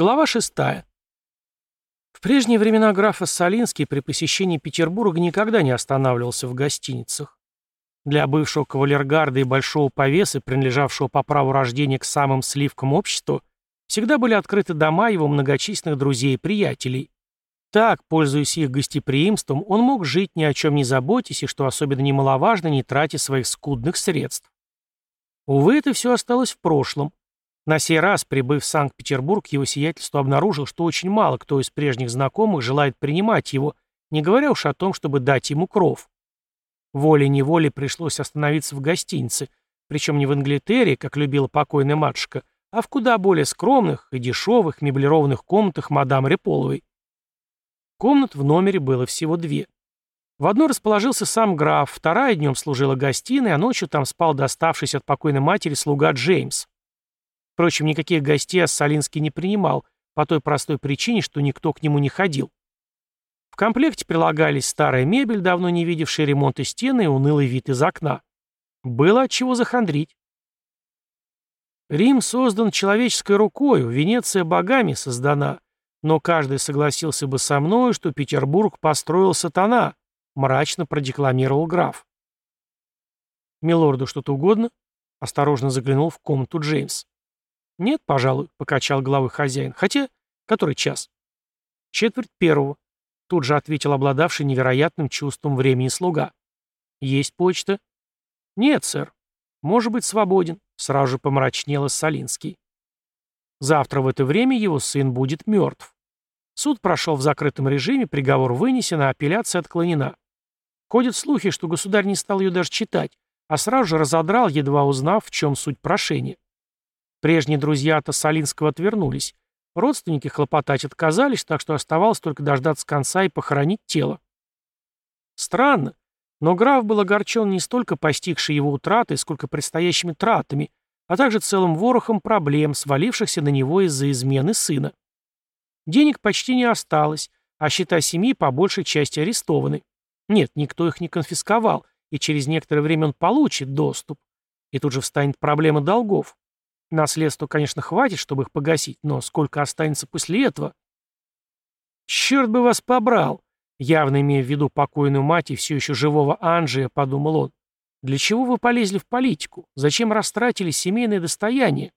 Глава шестая. В прежние времена граф Ассалинский при посещении Петербурга никогда не останавливался в гостиницах. Для бывшего кавалергарда и большого повесы, принадлежавшего по праву рождения к самым сливкам обществу, всегда были открыты дома его многочисленных друзей и приятелей. Так, пользуясь их гостеприимством, он мог жить ни о чем не заботясь и, что особенно немаловажно, не тратя своих скудных средств. Увы, это все осталось в прошлом. На сей раз, прибыв в Санкт-Петербург, его сиятельство обнаружил, что очень мало кто из прежних знакомых желает принимать его, не говоря уж о том, чтобы дать ему кров. Волей-неволей пришлось остановиться в гостинице, причем не в Англитерии, как любила покойная матушка, а в куда более скромных и дешевых меблированных комнатах мадам Реполовой. Комнат в номере было всего две. В одной расположился сам граф, вторая днем служила гостиной, а ночью там спал доставшийся от покойной матери слуга Джеймс. Впрочем, никаких гостей Ассалинский не принимал, по той простой причине, что никто к нему не ходил. В комплекте прилагались старая мебель, давно не видевшая ремонта стены и унылый вид из окна. Было от чего захандрить. Рим создан человеческой рукой, Венеция богами создана, но каждый согласился бы со мной, что Петербург построил сатана, мрачно продекламировал граф. «Милорду что-то угодно?» — осторожно заглянул в комнату Джеймс. «Нет, пожалуй», — покачал головой хозяин. «Хотя, который час?» «Четверть первого», — тут же ответил обладавший невероятным чувством времени слуга. «Есть почта?» «Нет, сэр. Может быть, свободен», — сразу же помрачнел Солинский. Завтра в это время его сын будет мертв. Суд прошел в закрытом режиме, приговор вынесен, а апелляция отклонена. Ходят слухи, что государь не стал ее даже читать, а сразу же разодрал, едва узнав, в чем суть прошения. Прежние друзья от Ассалинского отвернулись. Родственники хлопотать отказались, так что оставалось только дождаться конца и похоронить тело. Странно, но граф был огорчен не столько постигшей его утратой, сколько предстоящими тратами, а также целым ворохом проблем, свалившихся на него из-за измены сына. Денег почти не осталось, а счета семьи по большей части арестованы. Нет, никто их не конфисковал, и через некоторое время он получит доступ. И тут же встанет проблема долгов. Наследства, конечно, хватит, чтобы их погасить, но сколько останется после этого? «Черт бы вас побрал!» Явно имея в виду покойную мать и все еще живого Анджия, подумал он. «Для чего вы полезли в политику? Зачем растратили семейное достояние?»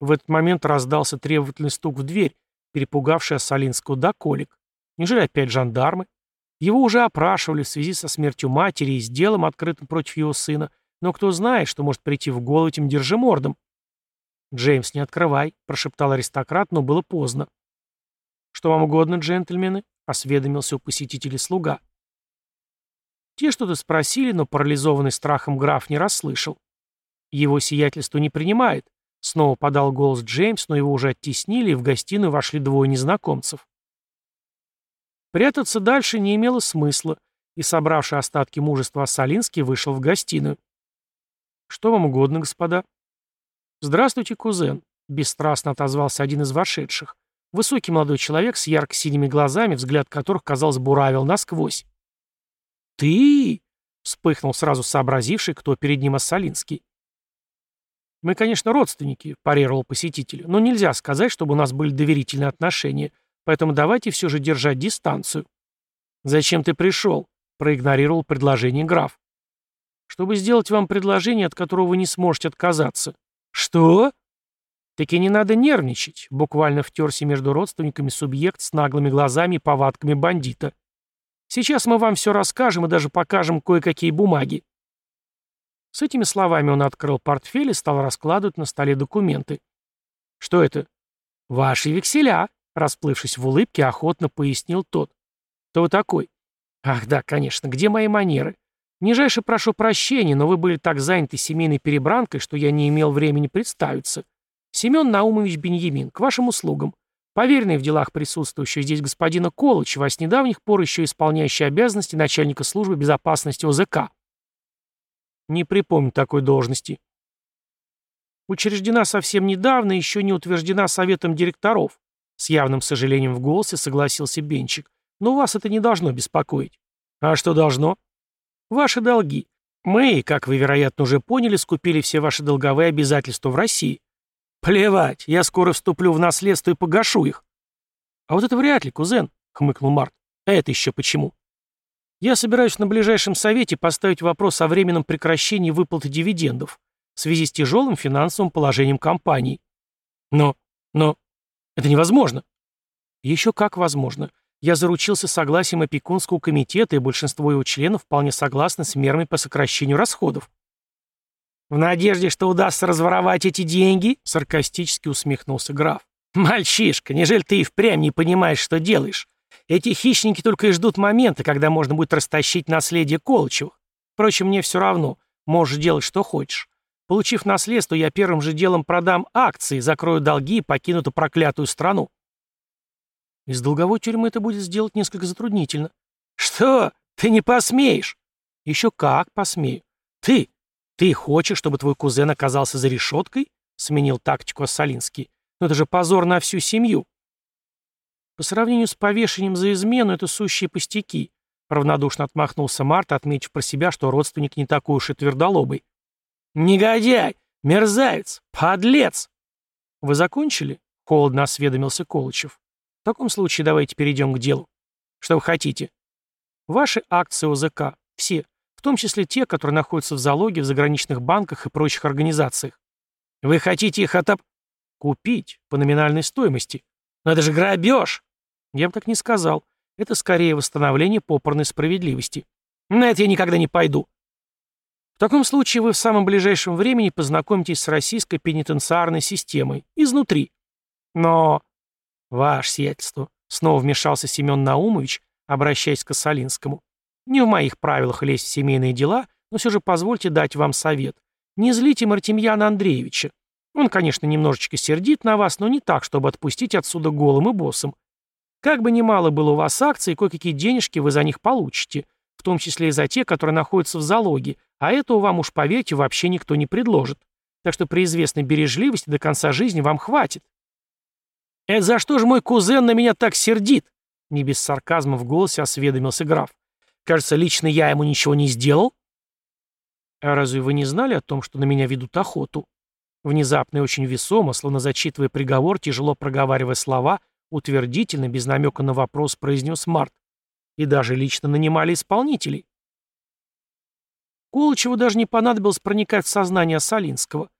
В этот момент раздался требовательный стук в дверь, перепугавший Ассалинского до колик. Неужели опять жандармы? Его уже опрашивали в связи со смертью матери и с делом, открытым против его сына, но кто знает, что может прийти в голову этим держимордом. «Джеймс, не открывай», — прошептал аристократ, но было поздно. «Что вам угодно, джентльмены?» — осведомился у посетителей слуга. Те что-то спросили, но парализованный страхом граф не расслышал. «Его сиятельство не принимает», — снова подал голос Джеймс, но его уже оттеснили, и в гостиную вошли двое незнакомцев. Прятаться дальше не имело смысла, и, собравший остатки мужества Ассалинский, вышел в гостиную. «Что вам угодно, господа?» «Здравствуйте, кузен», — бесстрастно отозвался один из вошедших. Высокий молодой человек с ярко-синими глазами, взгляд которых, казалось, буравил насквозь. «Ты?» — вспыхнул сразу сообразивший, кто перед ним Ассалинский. «Мы, конечно, родственники», — парировал посетитель, «но нельзя сказать, чтобы у нас были доверительные отношения, поэтому давайте все же держать дистанцию». «Зачем ты пришел?» — проигнорировал предложение граф чтобы сделать вам предложение, от которого вы не сможете отказаться». «Что?» «Таки не надо нервничать», — буквально втерся между родственниками субъект с наглыми глазами и повадками бандита. «Сейчас мы вам все расскажем и даже покажем кое-какие бумаги». С этими словами он открыл портфель и стал раскладывать на столе документы. «Что это?» «Ваши векселя», — расплывшись в улыбке, охотно пояснил тот. «Кто вы такой?» «Ах да, конечно, где мои манеры? Нижайше прошу прощения, но вы были так заняты семейной перебранкой, что я не имел времени представиться. Семен Наумович Беньямин, к вашим услугам. Поверенный в делах присутствующего здесь господина Колычева, с недавних пор еще исполняющий обязанности начальника службы безопасности ОЗК. Не припомню такой должности. Учреждена совсем недавно и еще не утверждена советом директоров. С явным сожалением в голосе согласился Бенчик. Но вас это не должно беспокоить. А что должно? Ваши долги. Мы, как вы, вероятно, уже поняли, скупили все ваши долговые обязательства в России. Плевать, я скоро вступлю в наследство и погашу их. А вот это вряд ли, кузен, хмыкнул Март. А это еще почему? Я собираюсь на ближайшем совете поставить вопрос о временном прекращении выплаты дивидендов в связи с тяжелым финансовым положением компании. Но, но, это невозможно. Еще как возможно. Я заручился согласием опекунского комитета, и большинство его членов вполне согласны с мерами по сокращению расходов. «В надежде, что удастся разворовать эти деньги?» — саркастически усмехнулся граф. «Мальчишка, нежели ты и впрямь не понимаешь, что делаешь? Эти хищники только и ждут момента, когда можно будет растащить наследие Колычевых. Впрочем, мне все равно, можешь делать, что хочешь. Получив наследство, я первым же делом продам акции, закрою долги и покину эту проклятую страну. Из долговой тюрьмы это будет сделать несколько затруднительно. Что? Ты не посмеешь? Еще как посмею. Ты? Ты хочешь, чтобы твой кузен оказался за решеткой? Сменил тактику Ассалинский. Но это же позор на всю семью. По сравнению с повешением за измену, это сущие пустяки. Равнодушно отмахнулся Март, отметив про себя, что родственник не такой уж и твердолобый. «Негодяй! Мерзавец! Подлец!» «Вы закончили?» — холодно осведомился Колычев. В таком случае давайте перейдем к делу. Что вы хотите? Ваши акции ОЗК, все, в том числе те, которые находятся в залоге в заграничных банках и прочих организациях. Вы хотите их отоп... Купить по номинальной стоимости. Но это же грабеж! Я бы так не сказал. Это скорее восстановление попорной справедливости. На это я никогда не пойду. В таком случае вы в самом ближайшем времени познакомитесь с российской пенитенциарной системой изнутри. Но «Ваше сиятельство», — снова вмешался Семен Наумович, обращаясь к Косолинскому. «Не в моих правилах лезть в семейные дела, но все же позвольте дать вам совет. Не злите Мартемьяна Андреевича. Он, конечно, немножечко сердит на вас, но не так, чтобы отпустить отсюда голым и боссом. Как бы ни мало было у вас акций, кое-какие денежки вы за них получите, в том числе и за те, которые находятся в залоге, а этого вам уж, поверьте, вообще никто не предложит. Так что при известной бережливости до конца жизни вам хватит. «Это за что же мой кузен на меня так сердит?» Не без сарказма в голосе осведомился граф. «Кажется, лично я ему ничего не сделал». «А разве вы не знали о том, что на меня ведут охоту?» Внезапно и очень весомо, словно зачитывая приговор, тяжело проговаривая слова, утвердительно, без намека на вопрос, произнес Март. «И даже лично нанимали исполнителей». Колычеву даже не понадобилось проникать в сознание Солинского.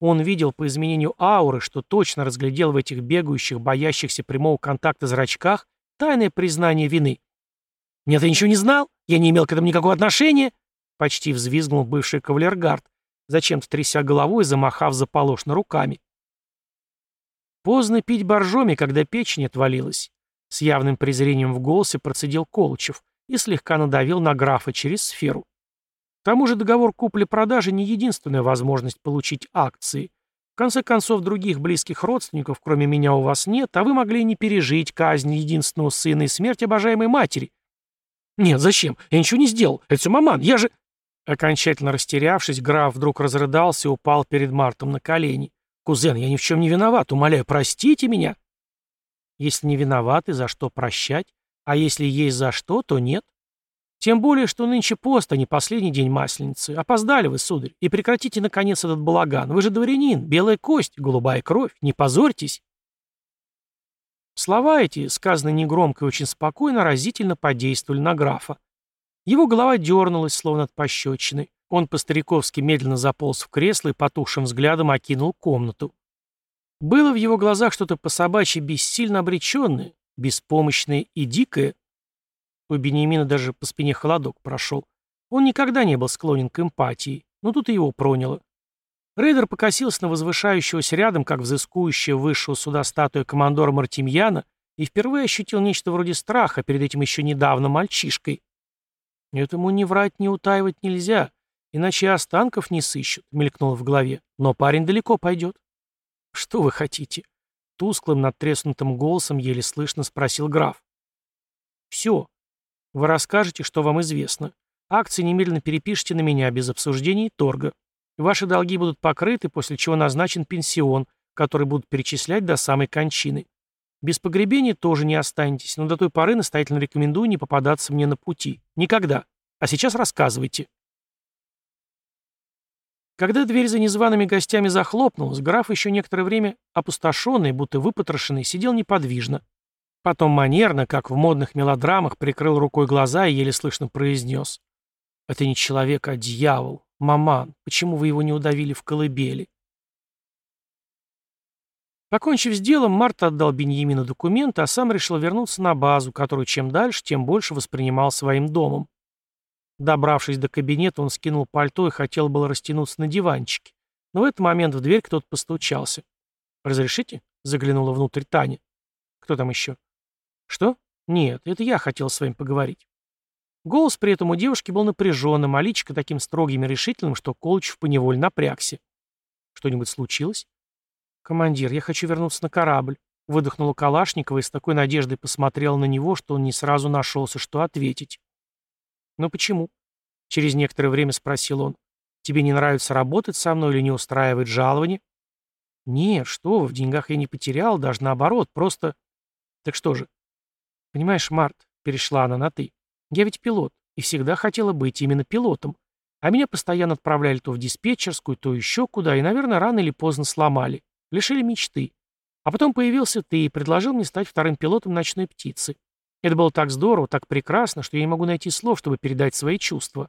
Он видел по изменению ауры, что точно разглядел в этих бегающих, боящихся прямого контакта зрачках тайное признание вины. «Нет, я ничего не знал, я не имел к этому никакого отношения», почти взвизгнул бывший кавалергард, зачем-то тряся головой замахав заполошно руками. Поздно пить боржоми, когда печень отвалилась. С явным презрением в голосе процедил Колычев и слегка надавил на графа через сферу. Тому же договор купли-продажи не единственная возможность получить акции. В конце концов, других близких родственников, кроме меня, у вас нет, а вы могли не пережить казнь единственного сына и смерть обожаемой матери. Нет, зачем? Я ничего не сделал. Это все маман. Я же... Окончательно растерявшись, граф вдруг разрыдался и упал перед Мартом на колени. «Кузен, я ни в чем не виноват. Умоляю, простите меня». Если не виноваты, за что прощать? А если есть за что, то нет. Тем более, что нынче пост, а не последний день Масленицы. Опоздали вы, сударь, и прекратите, наконец, этот балаган. Вы же дворянин, белая кость, голубая кровь. Не позорьтесь. Слова эти, сказанные негромко и очень спокойно, разительно подействовали на графа. Его голова дернулась, словно от пощечины. Он по-стариковски медленно заполз в кресло и потухшим взглядом окинул комнату. Было в его глазах что-то по-собачьи бессильно обреченное, беспомощное и дикое. У Бениамина даже по спине холодок прошел. Он никогда не был склонен к эмпатии, но тут и его проняло. Рейдер покосился на возвышающегося рядом, как взыскующая высшего суда статуя командора Мартемьяна, и впервые ощутил нечто вроде страха перед этим еще недавно мальчишкой. «Этому не врать, не утаивать нельзя, иначе останков не сыщут», — мелькнуло в голове. «Но парень далеко пойдет». «Что вы хотите?» Тусклым, надтреснутым голосом еле слышно спросил граф. «Все. Вы расскажете, что вам известно. Акции немедленно перепишите на меня без обсуждений и торга. Ваши долги будут покрыты, после чего назначен пенсион, который будут перечислять до самой кончины. Без погребения тоже не останетесь, но до той поры настоятельно рекомендую не попадаться мне на пути. Никогда. А сейчас рассказывайте. Когда дверь за незваными гостями захлопнулась, граф еще некоторое время опустошенный, будто выпотрошенный, сидел неподвижно. Потом манерно, как в модных мелодрамах, прикрыл рукой глаза и еле слышно произнес. «Это не человек, а дьявол. Маман, почему вы его не удавили в колыбели?» Покончив с делом, Март отдал Беньямину документы, а сам решил вернуться на базу, которую чем дальше, тем больше воспринимал своим домом. Добравшись до кабинета, он скинул пальто и хотел было растянуться на диванчике. Но в этот момент в дверь кто-то постучался. «Разрешите?» — заглянула внутрь Таня. «Кто там еще?» «Что? Нет, это я хотел с вами поговорить». Голос при этом у девушки был напряженным, а личико таким строгим и решительным, что Колычев поневоле напрягся. «Что-нибудь случилось?» «Командир, я хочу вернуться на корабль», — выдохнула Калашникова и с такой надеждой посмотрела на него, что он не сразу нашелся, что ответить. «Ну почему?» — через некоторое время спросил он. «Тебе не нравится работать со мной или не устраивает жалование?» «Нет, что вы, в деньгах я не потерял, даже наоборот, просто...» «Так что же?» «Понимаешь, Март», — перешла она на «ты», — «я ведь пилот, и всегда хотела быть именно пилотом. А меня постоянно отправляли то в диспетчерскую, то еще куда, и, наверное, рано или поздно сломали. Лишили мечты. А потом появился ты и предложил мне стать вторым пилотом ночной птицы. Это было так здорово, так прекрасно, что я не могу найти слов, чтобы передать свои чувства.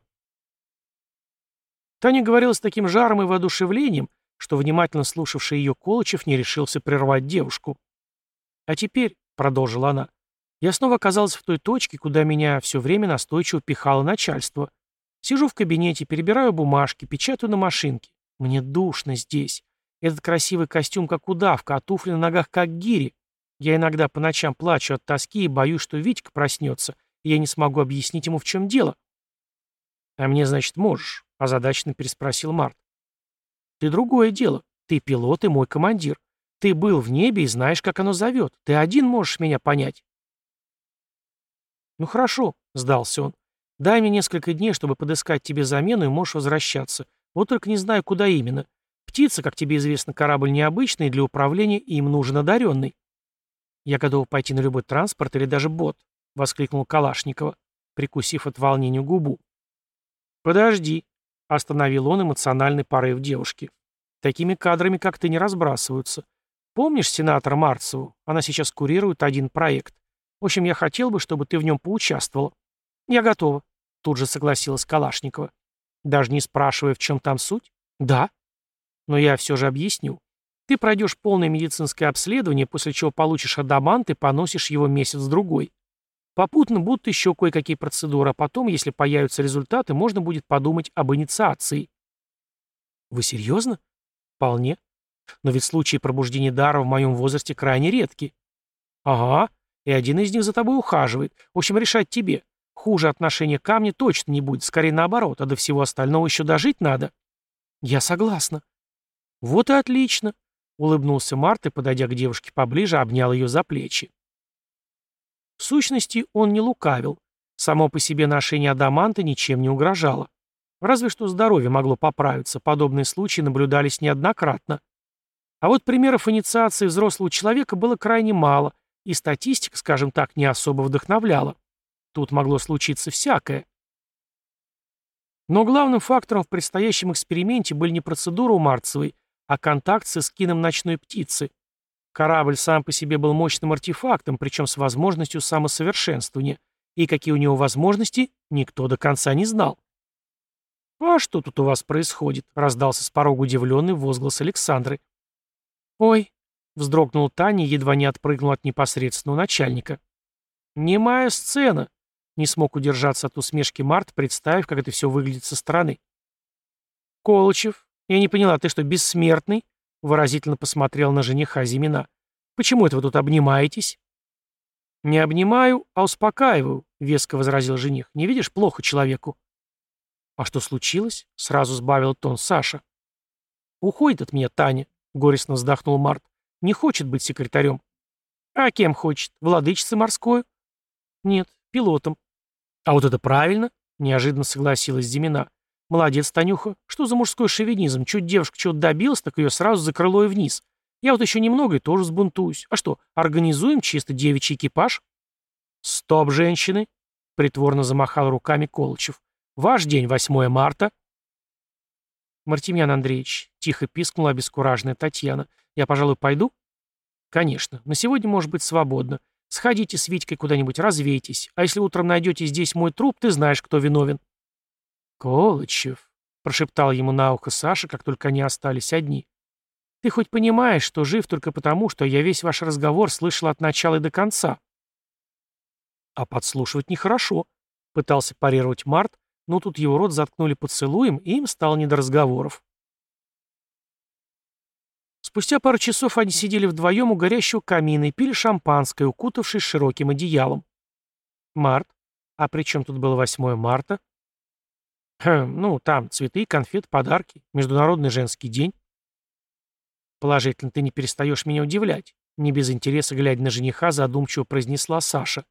Таня говорила с таким жаром и воодушевлением, что внимательно слушавший ее Колычев не решился прервать девушку. «А теперь», — продолжила она, — «я снова оказалась в той точке, куда меня все время настойчиво пихало начальство. Сижу в кабинете, перебираю бумажки, печатаю на машинке. Мне душно здесь. Этот красивый костюм как удавка, а туфли на ногах как гири. Я иногда по ночам плачу от тоски и боюсь, что Витька проснется, и я не смогу объяснить ему, в чем дело. «А мне, значит, можешь?» — озадаченно переспросил Март. «Ты другое дело. Ты пилот и мой командир. Ты был в небе и знаешь, как оно зовет. Ты один можешь меня понять». «Ну хорошо», — сдался он. «Дай мне несколько дней, чтобы подыскать тебе замену, и можешь возвращаться. Вот только не знаю, куда именно. Птица, как тебе известно, корабль необычный, для управления им нужен одаренный. Я готов пойти на любой транспорт или даже бот, воскликнул Калашникова, прикусив от волнения губу. Подожди, остановил он эмоциональный порыв девушки. Такими кадрами, как ты, не разбрасываются. Помнишь сенатора Марцеву? Она сейчас курирует один проект. В общем, я хотел бы, чтобы ты в нем поучаствовала. Я готова, тут же согласилась Калашникова. Даже не спрашивая, в чем там суть? Да. Но я все же объясню. Ты пройдешь полное медицинское обследование, после чего получишь адамант и поносишь его месяц-другой. Попутно будут еще кое-какие процедуры, а потом, если появятся результаты, можно будет подумать об инициации. Вы серьезно? Вполне. Но ведь случаи пробуждения дара в моем возрасте крайне редки. Ага, и один из них за тобой ухаживает. В общем, решать тебе. Хуже отношения к камню точно не будет, скорее наоборот, а до всего остального еще дожить надо. Я согласна. «Вот и отлично», — улыбнулся Март и, подойдя к девушке поближе, обнял ее за плечи. В сущности, он не лукавил. Само по себе ношение адаманта ничем не угрожало. Разве что здоровье могло поправиться, подобные случаи наблюдались неоднократно. А вот примеров инициации взрослого человека было крайне мало, и статистика, скажем так, не особо вдохновляла. Тут могло случиться всякое. Но главным фактором в предстоящем эксперименте были не процедуры у Марцевой, а контакт с эскином ночной птицы. Корабль сам по себе был мощным артефактом, причем с возможностью самосовершенствования, и какие у него возможности, никто до конца не знал. «А что тут у вас происходит?» — раздался с порога удивленный возглас Александры. «Ой», — вздрогнул Таня, едва не отпрыгнул от непосредственного начальника. «Немая сцена», — не смог удержаться от усмешки Март, представив, как это все выглядит со стороны. «Колычев, «Я не поняла, ты что, бессмертный?» Выразительно посмотрел на жениха Зимина. «Почему это вы тут обнимаетесь?» «Не обнимаю, а успокаиваю», — веско возразил жених. «Не видишь, плохо человеку». «А что случилось?» — сразу сбавил тон Саша. «Уходит от меня Таня», — горестно вздохнул Март. «Не хочет быть секретарем». «А кем хочет? Владычицей морской?» «Нет, пилотом». «А вот это правильно», — неожиданно согласилась Зимина. Молодец, Танюха. Что за мужской шовинизм? Чуть девушка чего-то добилась, так ее сразу за крыло и вниз. Я вот еще немного и тоже сбунтуюсь. А что, организуем чисто девичий экипаж? Стоп, женщины! Притворно замахал руками Колычев. Ваш день 8 марта. «Мартемьян Андреевич», — тихо пискнула обескураженная Татьяна, — «я, пожалуй, пойду?» «Конечно. На сегодня может быть свободно. Сходите с Витькой куда-нибудь, развейтесь. А если утром найдете здесь мой труп, ты знаешь, кто виновен». «Колычев», — прошептал ему на ухо Саша, как только они остались одни. «Ты хоть понимаешь, что жив только потому, что я весь ваш разговор слышал от начала и до конца?» «А подслушивать нехорошо», — пытался парировать Март, но тут его рот заткнули поцелуем, и им стало не до разговоров. Спустя пару часов они сидели вдвоем у горящего камина и пили шампанское, укутавшись широким одеялом. Март. А при чем тут было 8 марта? Хм, ну, там цветы, конфеты, подарки. Международный женский день. Положительно, ты не перестаешь меня удивлять. Не без интереса, глядя на жениха, задумчиво произнесла Саша.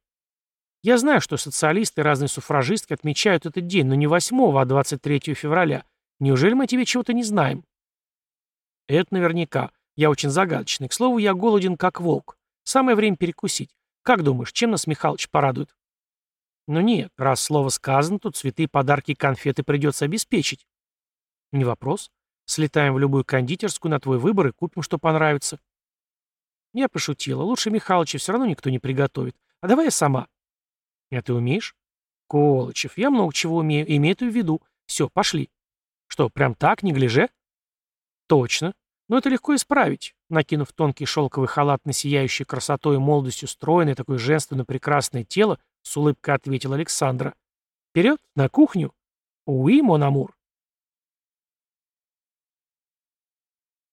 Я знаю, что социалисты и разные суфражистки отмечают этот день, но не 8, а 23 февраля. Неужели мы тебе чего-то не знаем? Это наверняка. Я очень загадочный. К слову, я голоден, как волк. Самое время перекусить. Как думаешь, чем нас Михалыч порадует? Ну нет, раз слово сказано, то цветы, подарки и конфеты придется обеспечить. Не вопрос. Слетаем в любую кондитерскую на твой выбор и купим, что понравится. Я пошутила. Лучше Михалыча все равно никто не приготовит. А давай я сама. А ты умеешь? Колычев, я много чего умею, имею это в виду. Все, пошли. Что, прям так, не гляже? Точно. Но это легко исправить. Накинув тонкий шелковый халат на сияющее красотой и молодостью стройное, такое женственно прекрасное тело, с улыбкой ответил Александра. Вперед, на кухню. Уи, мон амур.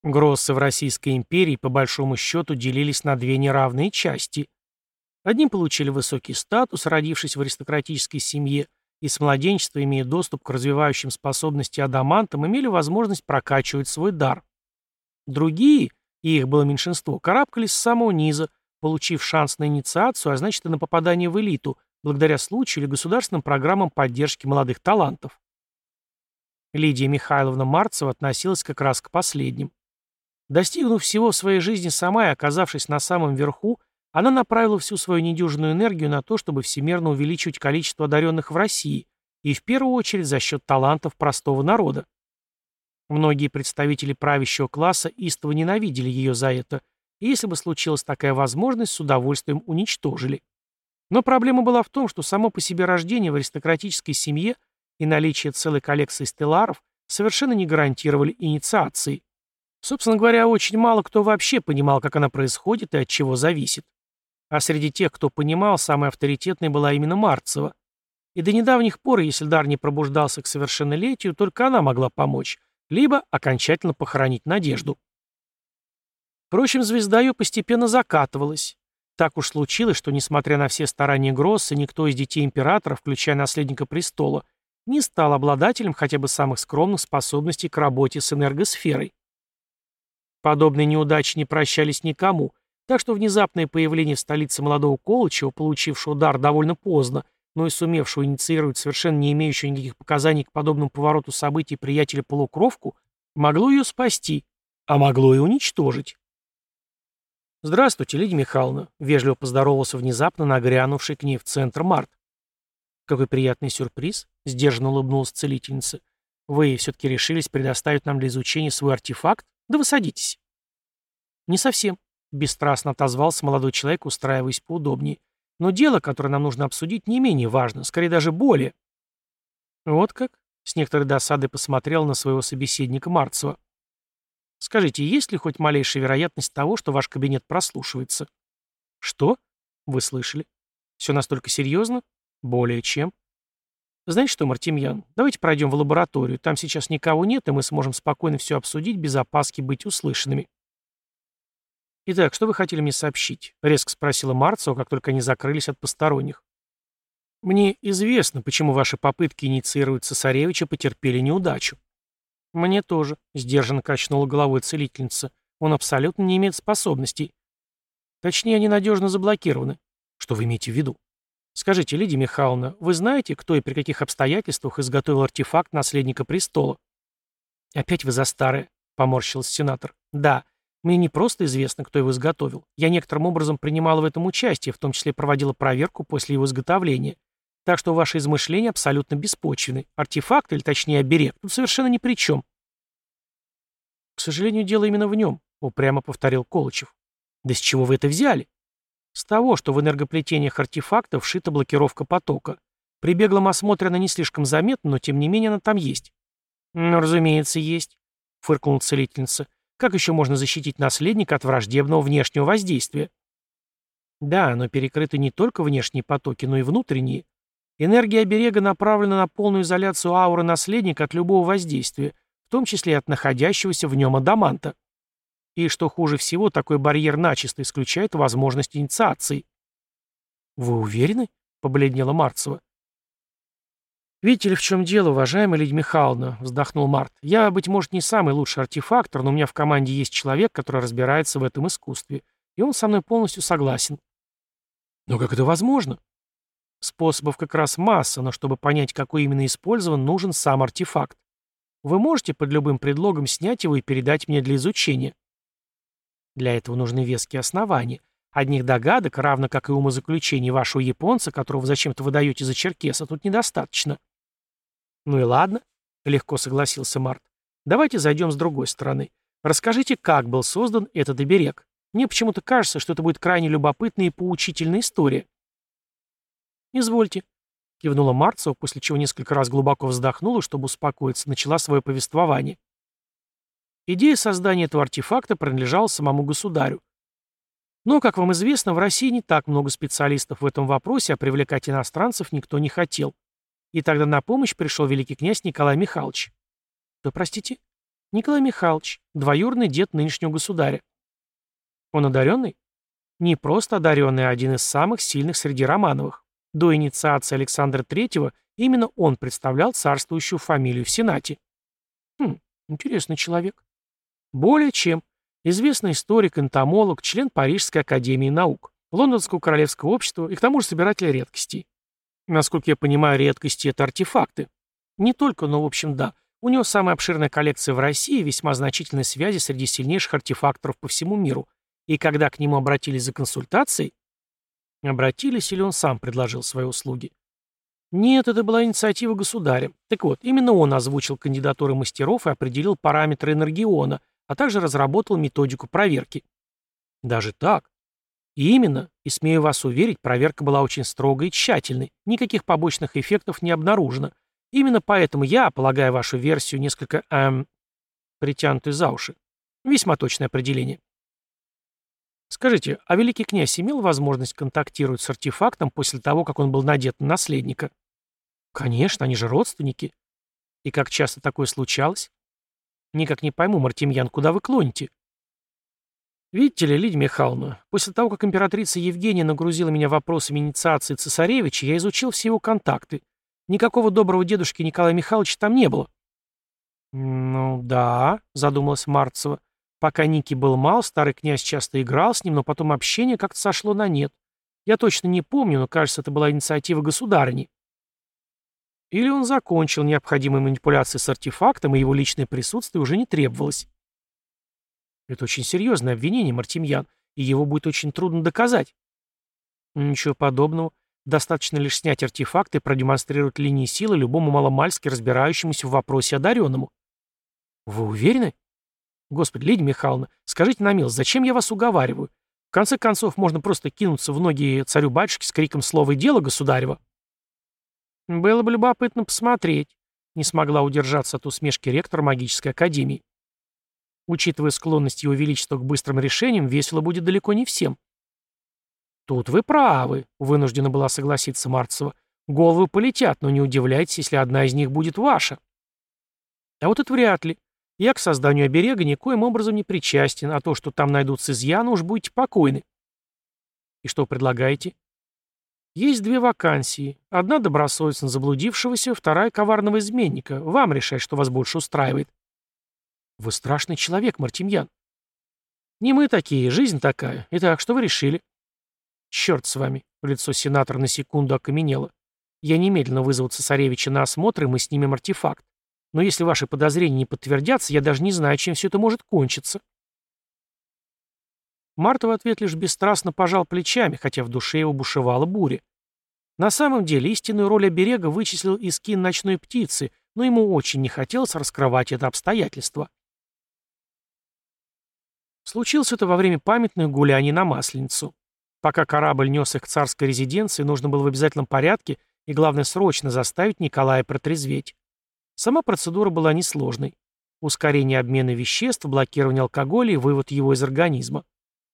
Гроссы в Российской империи по большому счету делились на две неравные части. Одним получили высокий статус, родившись в аристократической семье, и с младенчества, имея доступ к развивающим способности адамантам, имели возможность прокачивать свой дар. Другие, и их было меньшинство, карабкались с самого низа, получив шанс на инициацию, а значит и на попадание в элиту, благодаря случаю или государственным программам поддержки молодых талантов. Лидия Михайловна Марцева относилась как раз к последним. Достигнув всего в своей жизни сама и оказавшись на самом верху, она направила всю свою недюжинную энергию на то, чтобы всемерно увеличивать количество одаренных в России, и в первую очередь за счет талантов простого народа. Многие представители правящего класса истово ненавидели ее за это, и если бы случилась такая возможность, с удовольствием уничтожили. Но проблема была в том, что само по себе рождение в аристократической семье и наличие целой коллекции стелларов совершенно не гарантировали инициации. Собственно говоря, очень мало кто вообще понимал, как она происходит и от чего зависит. А среди тех, кто понимал, самой авторитетной была именно Марцева. И до недавних пор, если дар не пробуждался к совершеннолетию, только она могла помочь, либо окончательно похоронить надежду. Впрочем, звезда ее постепенно закатывалась. Так уж случилось, что, несмотря на все старания Гросса, никто из детей императора, включая наследника престола, не стал обладателем хотя бы самых скромных способностей к работе с энергосферой. Подобные неудачи не прощались никому, так что внезапное появление в столице молодого Колычева, получившего удар довольно поздно, но и сумевшего инициировать совершенно не имеющего никаких показаний к подобному повороту событий приятеля-полукровку, могло ее спасти, а могло и уничтожить. «Здравствуйте, Лидия Михайловна», — вежливо поздоровался внезапно нагрянувший к ней в центр Март. «Какой приятный сюрприз», — сдержанно улыбнулась целительница. «Вы все-таки решились предоставить нам для изучения свой артефакт? Да вы садитесь». «Не совсем», Бесстрастно отозвался молодой человек, устраиваясь поудобнее. Но дело, которое нам нужно обсудить, не менее важно, скорее даже более. Вот как? С некоторой досадой посмотрел на своего собеседника Марцева. Скажите, есть ли хоть малейшая вероятность того, что ваш кабинет прослушивается? Что? Вы слышали? Все настолько серьезно? Более чем. Знаете что, Мартемьян, давайте пройдем в лабораторию. Там сейчас никого нет, и мы сможем спокойно все обсудить без опаски быть услышанными. «Итак, что вы хотели мне сообщить?» — резко спросила Марцева, как только они закрылись от посторонних. «Мне известно, почему ваши попытки инициировать цесаревича потерпели неудачу». «Мне тоже», — сдержанно качнула головой целительница. «Он абсолютно не имеет способностей. Точнее, они надежно заблокированы. Что вы имеете в виду? Скажите, Лидия Михайловна, вы знаете, кто и при каких обстоятельствах изготовил артефакт наследника престола?» «Опять вы за старое», — поморщился сенатор. «Да, мне не просто известно, кто его изготовил. Я некоторым образом принимала в этом участие, в том числе проводила проверку после его изготовления. Так что ваши измышления абсолютно беспочвены. Артефакт, или точнее оберег, тут совершенно ни при чем. К сожалению, дело именно в нем, упрямо повторил Колычев. Да с чего вы это взяли? С того, что в энергоплетениях артефактов вшита блокировка потока. При беглом осмотре она не слишком заметна, но тем не менее она там есть. Ну, разумеется, есть, фыркнула целительница. Как еще можно защитить наследника от враждебного внешнего воздействия? Да, но перекрыты не только внешние потоки, но и внутренние. Энергия оберега направлена на полную изоляцию ауры наследника от любого воздействия, в том числе и от находящегося в нем адаманта. И, что хуже всего, такой барьер начисто исключает возможность инициации. «Вы уверены?» — побледнела Марцева. «Видите ли, в чем дело, уважаемая Лидия Михайловна?» — вздохнул Март. «Я, быть может, не самый лучший артефактор, но у меня в команде есть человек, который разбирается в этом искусстве, и он со мной полностью согласен». «Но как это возможно?» Способов как раз масса, но чтобы понять, какой именно использован, нужен сам артефакт. Вы можете под любым предлогом снять его и передать мне для изучения. Для этого нужны веские основания. Одних догадок, равно как и умозаключений вашего японца, которого зачем-то выдаете за черкеса, тут недостаточно. Ну и ладно, легко согласился Март. Давайте зайдем с другой стороны. Расскажите, как был создан этот оберег. Мне почему-то кажется, что это будет крайне любопытная и поучительная история. «Извольте», — кивнула Марцева, после чего несколько раз глубоко вздохнула, чтобы успокоиться, начала свое повествование. Идея создания этого артефакта принадлежала самому государю. Но, как вам известно, в России не так много специалистов в этом вопросе, а привлекать иностранцев никто не хотел. И тогда на помощь пришел великий князь Николай Михайлович. Кто, простите? Николай Михайлович, двоюродный дед нынешнего государя. Он одаренный? Не просто одаренный, а один из самых сильных среди Романовых. До инициации Александра III именно он представлял царствующую фамилию в Сенате. Хм, интересный человек. Более чем. Известный историк, энтомолог, член Парижской академии наук, Лондонского королевского общества и к тому же собиратель редкостей. Насколько я понимаю, редкости — это артефакты. Не только, но в общем да. У него самая обширная коллекция в России весьма значительные связи среди сильнейших артефакторов по всему миру. И когда к нему обратились за консультацией, обратились или он сам предложил свои услуги? Нет, это была инициатива государя. Так вот, именно он озвучил кандидатуры мастеров и определил параметры энергиона — а также разработал методику проверки. Даже так? И именно, и смею вас уверить, проверка была очень строгой и тщательной, никаких побочных эффектов не обнаружено. Именно поэтому я, полагая вашу версию несколько, эм, притянутой за уши. Весьма точное определение. Скажите, а великий князь имел возможность контактировать с артефактом после того, как он был надет на наследника? Конечно, они же родственники. И как часто такое случалось? Никак не пойму, Мартемьян, куда вы клоните? Видите ли, Лидия Михайловна, после того, как императрица Евгения нагрузила меня вопросами инициации цесаревича, я изучил все его контакты. Никакого доброго дедушки Николая Михайловича там не было. «Ну да», — задумалась Марцева. «Пока Ники был мал, старый князь часто играл с ним, но потом общение как-то сошло на нет. Я точно не помню, но, кажется, это была инициатива государыни. Или он закончил необходимые манипуляции с артефактом, и его личное присутствие уже не требовалось. Это очень серьезное обвинение, Мартемьян, и его будет очень трудно доказать. Ничего подобного. Достаточно лишь снять артефакт и продемонстрировать линии силы любому маломальски разбирающемуся в вопросе одаренному. Вы уверены? Господи, Лидия Михайловна, скажите на милость, зачем я вас уговариваю? В конце концов, можно просто кинуться в ноги царю-батюшке с криком «Слово и дело, государева!» Было бы любопытно посмотреть. Не смогла удержаться от усмешки ректора магической академии. Учитывая склонность его величества к быстрым решениям, весело будет далеко не всем. «Тут вы правы», — вынуждена была согласиться Марцева. «Головы полетят, но не удивляйтесь, если одна из них будет ваша». А вот это вряд ли. Я к созданию оберега никоим образом не причастен, а то, что там найдутся изъяны, уж будьте покойны. И что предлагаете? Есть две вакансии. Одна добросовестно заблудившегося, вторая коварного изменника. Вам решать, что вас больше устраивает. Вы страшный человек, Мартемьян. Не мы такие, жизнь такая. Итак, что вы решили? Черт с вами. Лицо сенатора на секунду окаменело. Я немедленно вызову цесаревича на осмотр, и мы снимем артефакт. Но если ваши подозрения не подтвердятся, я даже не знаю, чем все это может кончиться. Марта в ответ лишь бесстрастно пожал плечами, хотя в душе его бушевала буря. На самом деле истинную роль оберега вычислил Искин ночной птицы, но ему очень не хотелось раскрывать это обстоятельство. Случилось это во время памятных гуляний на Масленицу. Пока корабль нес их к царской резиденции, нужно было в обязательном порядке и, главное, срочно заставить Николая протрезветь. Сама процедура была несложной. Ускорение обмена веществ, блокирование алкоголя и вывод его из организма.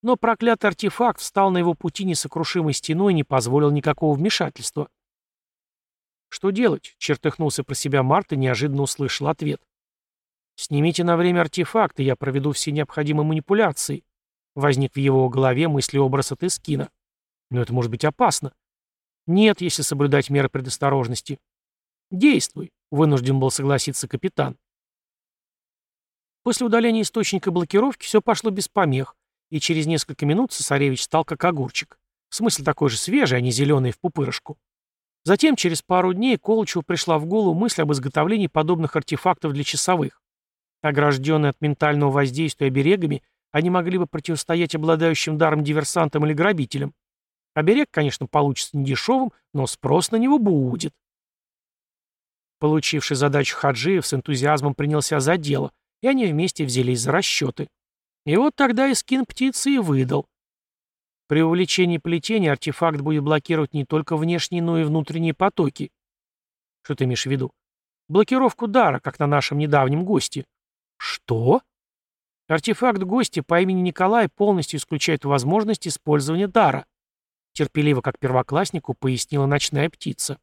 Но проклятый артефакт встал на его пути несокрушимой стеной и не позволил никакого вмешательства. «Что делать?» — чертыхнулся про себя Март и неожиданно услышал ответ. «Снимите на время артефакт, и я проведу все необходимые манипуляции». Возник в его голове мыслеобраз от Эскина. «Но это может быть опасно». «Нет, если соблюдать меры предосторожности». «Действуй», — вынужден был согласиться капитан. После удаления источника блокировки все пошло без помех, и через несколько минут цесаревич стал как огурчик. В смысле такой же свежий, а не зеленый в пупырышку. Затем, через пару дней, Колычеву пришла в голову мысль об изготовлении подобных артефактов для часовых. Огражденные от ментального воздействия оберегами, они могли бы противостоять обладающим даром диверсантам или грабителям. Оберег, конечно, получится недешевым, но спрос на него будет. Получивший задачу Хаджиев с энтузиазмом принялся за дело, и они вместе взялись за расчеты. И вот тогда и скин птицы и выдал. При увеличении плетения артефакт будет блокировать не только внешние, но и внутренние потоки. Что ты имеешь в виду? Блокировку дара, как на нашем недавнем госте. Что? Артефакт гостя по имени Николай полностью исключает возможность использования дара. Терпеливо, как первокласснику, пояснила ночная птица.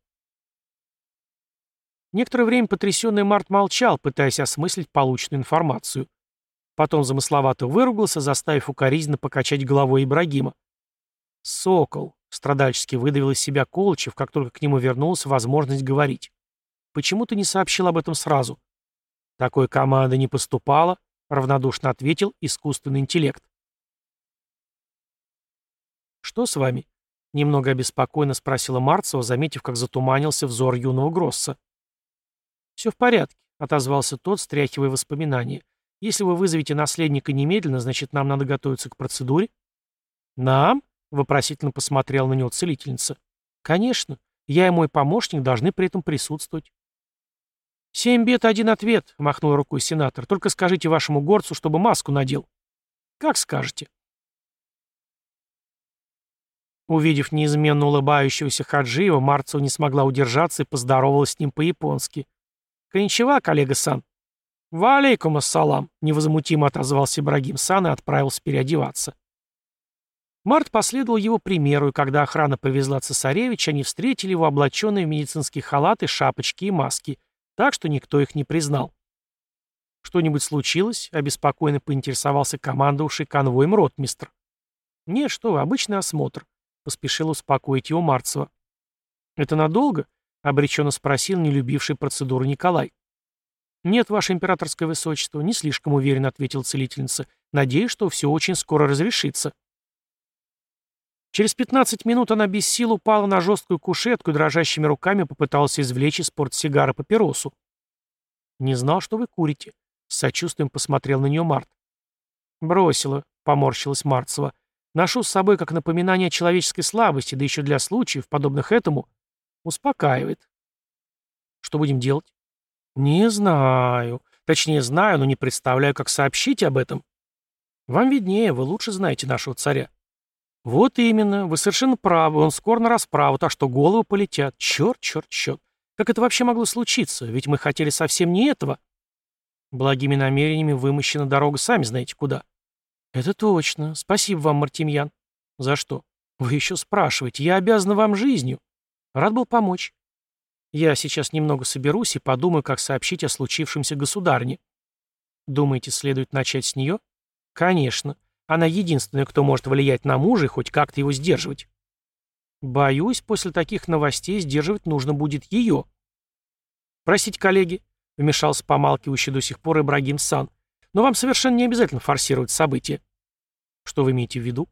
Некоторое время потрясенный Март молчал, пытаясь осмыслить полученную информацию. Потом замысловато выругался, заставив укоризненно покачать головой Ибрагима. «Сокол», — страдальчески выдавил из себя Колычев, как только к нему вернулась возможность говорить. «Почему ты не сообщил об этом сразу?» «Такой команды не поступало», — равнодушно ответил искусственный интеллект. «Что с вами?» — немного обеспокоенно спросила Марцева, заметив, как затуманился взор юного Гросса. «Все в порядке», — отозвался тот, стряхивая воспоминания. «Если вы вызовете наследника немедленно, значит, нам надо готовиться к процедуре?» «Нам?» — вопросительно посмотрел на него целительница. «Конечно. Я и мой помощник должны при этом присутствовать». «Семь бед, один ответ», — махнул рукой сенатор. «Только скажите вашему горцу, чтобы маску надел». «Как скажете». Увидев неизменно улыбающегося Хаджиева, Марцева не смогла удержаться и поздоровалась с ним по-японски. «Кончева, коллега-сан». «Валейкум ассалам», — невозмутимо отозвался Ибрагим Сан и отправился переодеваться. Март последовал его примеру, и когда охрана повезла цесаревича, они встретили его облаченные в медицинские халаты, шапочки и маски, так что никто их не признал. «Что-нибудь случилось?» — обеспокоенно поинтересовался командовавший конвоем ротмистр. «Нет, что вы, обычный осмотр», — поспешил успокоить его Марцева. «Это надолго?» — обреченно спросил не любивший процедуру Николай. «Нет, ваше императорское высочество», — не слишком уверенно ответил целительница. «Надеюсь, что все очень скоро разрешится». Через 15 минут она без сил упала на жесткую кушетку и дрожащими руками попыталась извлечь из портсигара папиросу. «Не знал, что вы курите», — с сочувствием посмотрел на нее Март. «Бросила», — поморщилась Марцева. «Ношу с собой как напоминание о человеческой слабости, да еще для случаев, подобных этому, Успокаивает. Что будем делать? Не знаю. Точнее, знаю, но не представляю, как сообщить об этом. Вам виднее, вы лучше знаете нашего царя. Вот именно, вы совершенно правы, он скоро на расправу, так что головы полетят. Черт, черт, черт. Как это вообще могло случиться? Ведь мы хотели совсем не этого. Благими намерениями вымощена дорога, сами знаете куда. Это точно. Спасибо вам, Мартемьян. За что? Вы еще спрашиваете. Я обязан вам жизнью. Рад был помочь. Я сейчас немного соберусь и подумаю, как сообщить о случившемся государне. Думаете, следует начать с нее? Конечно. Она единственная, кто может влиять на мужа и хоть как-то его сдерживать. Боюсь, после таких новостей сдерживать нужно будет ее. Простите, коллеги, вмешался помалкивающий до сих пор Ибрагим Сан, но вам совершенно не обязательно форсировать события. Что вы имеете в виду?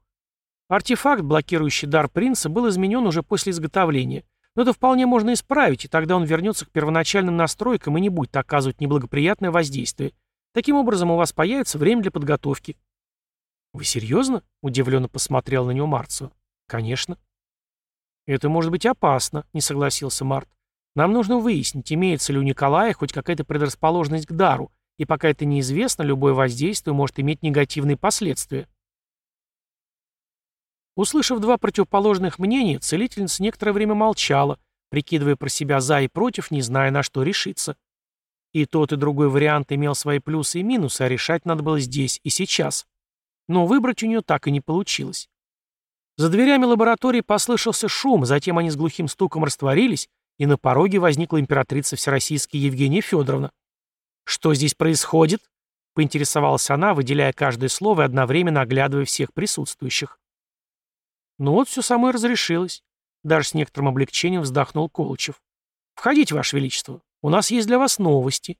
Артефакт, блокирующий дар принца, был изменен уже после изготовления. Но это вполне можно исправить, и тогда он вернется к первоначальным настройкам и не будет оказывать неблагоприятное воздействие. Таким образом, у вас появится время для подготовки. «Вы серьезно?» — удивленно посмотрел на него Марцева. «Конечно». «Это может быть опасно», — не согласился Март. «Нам нужно выяснить, имеется ли у Николая хоть какая-то предрасположенность к дару, и пока это неизвестно, любое воздействие может иметь негативные последствия. Услышав два противоположных мнения, целительница некоторое время молчала, прикидывая про себя за и против, не зная, на что решиться. И тот, и другой вариант имел свои плюсы и минусы, а решать надо было здесь и сейчас. Но выбрать у нее так и не получилось. За дверями лаборатории послышался шум, затем они с глухим стуком растворились, и на пороге возникла императрица Всероссийская Евгения Федоровна. «Что здесь происходит?» — поинтересовалась она, выделяя каждое слово и одновременно оглядывая всех присутствующих. Ну вот все само и разрешилось. Даже с некоторым облегчением вздохнул Колычев. «Входите, Ваше Величество. У нас есть для вас новости».